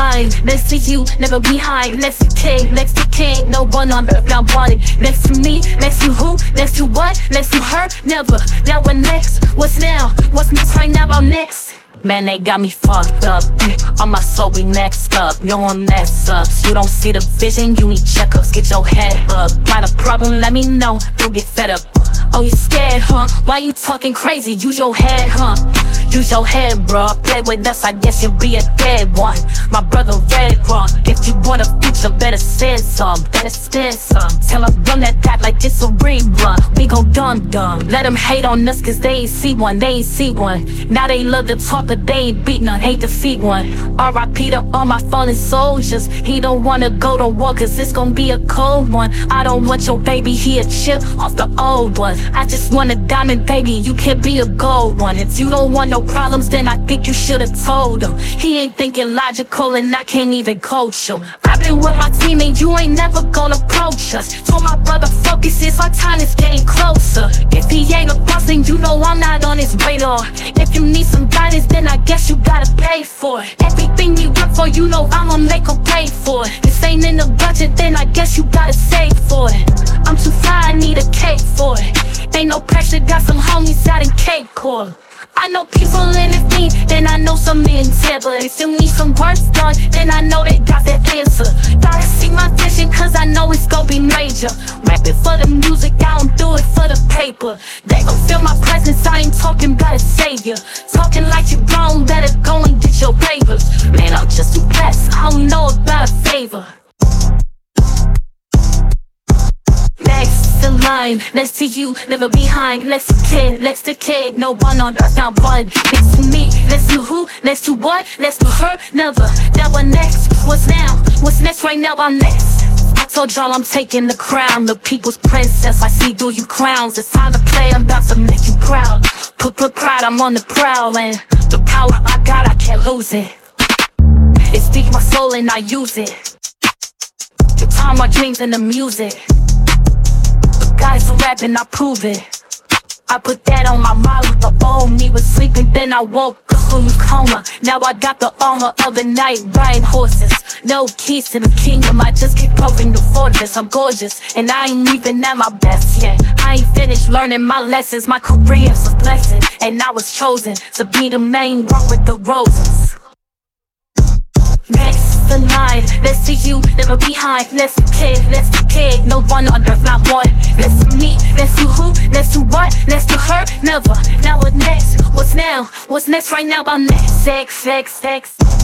Next to you, never behind. Next to king, next to king, no one on earth now body. Next to me, next to who, next to what, next to her, never. Now what next? What's now? What's next right now? About next. Man, they got me fucked up. On my soul, we next up. You that sucks. You don't see the vision, you need checkups. Get your head up. Find a problem, let me know. Don't get fed up. Oh, you scared, huh? Why you talking crazy? Use your head, huh? Use your head, bruh. Play with us, I guess you'll be a dead one. My brother Red you want a future, better send some. Better send some. Tell them run that dot like it's a rerun. We gon' dumb dumb. Let them hate on us, cause they ain't see one. They ain't see one. Now they love to talk, but they ain't beat none. Hate to feed one. RIP to all my fallen soldiers. He don't wanna go to war, cause it's gon' be a cold one. I don't want your baby, he a chip off the old one. I just want a diamond baby, you can't be a gold one. If you don't want no problems, then I think you should've told him. He ain't thinking logical, and I can't even coach him. I've been with my team, and you ain't never gonna approach us. Told my brother, focus, it's our time is getting closer. If he ain't a boss, then you know I'm not on his radar. If you need some guidance, then I guess you gotta pay for it. Everything we work for, you know I'ma make him pay for it. This ain't in the budget, then I guess you gotta save for it. I'm too fly, I need a cake for it. Ain't no pressure, got some homies out in Cape Coral. I know people in the fiend, then I know some intent But if you need some work done, then I know they got Gotta see my vision, cause I know it's gonna be major. Rapping for the music, I don't do it for the paper. They gon' feel my presence, I ain't talking about a savior. Talking like you grown, better go and get your papers. Man, I'm just too blessed, I don't know about a favor Line, next to you, never behind. To kid, next to kid, no one on earth, not one. Next to me, next to who, next to what, next to her, never. That one next, what's now? What's next right now? I'm next. I told y'all I'm taking the crown, the people's princess. I see through you crowns. It's time to play, I'm about to make you proud. Put put pride, I'm on the prowl, and the power I got, I can't lose it. It's deep my soul and I use it. The time my dreams and the music. Are rapping, I prove it. I put that on my model, the old me was sleeping, then I woke up from a coma. Now I got the armor of the knight, riding horses. No keys to the kingdom, I just keep proving the fortress. I'm gorgeous, and I ain't even at my best yet. I ain't finished learning my lessons, my career's a blessing, and I was chosen to be the main rock with the roses. Next to you, never behind. Next to kid, next to kid, no one on earth, not one. Next to me, next to who, next to what, next to her, never. Now what next? What's now? What's next right now? About next? Sex, sex, sex.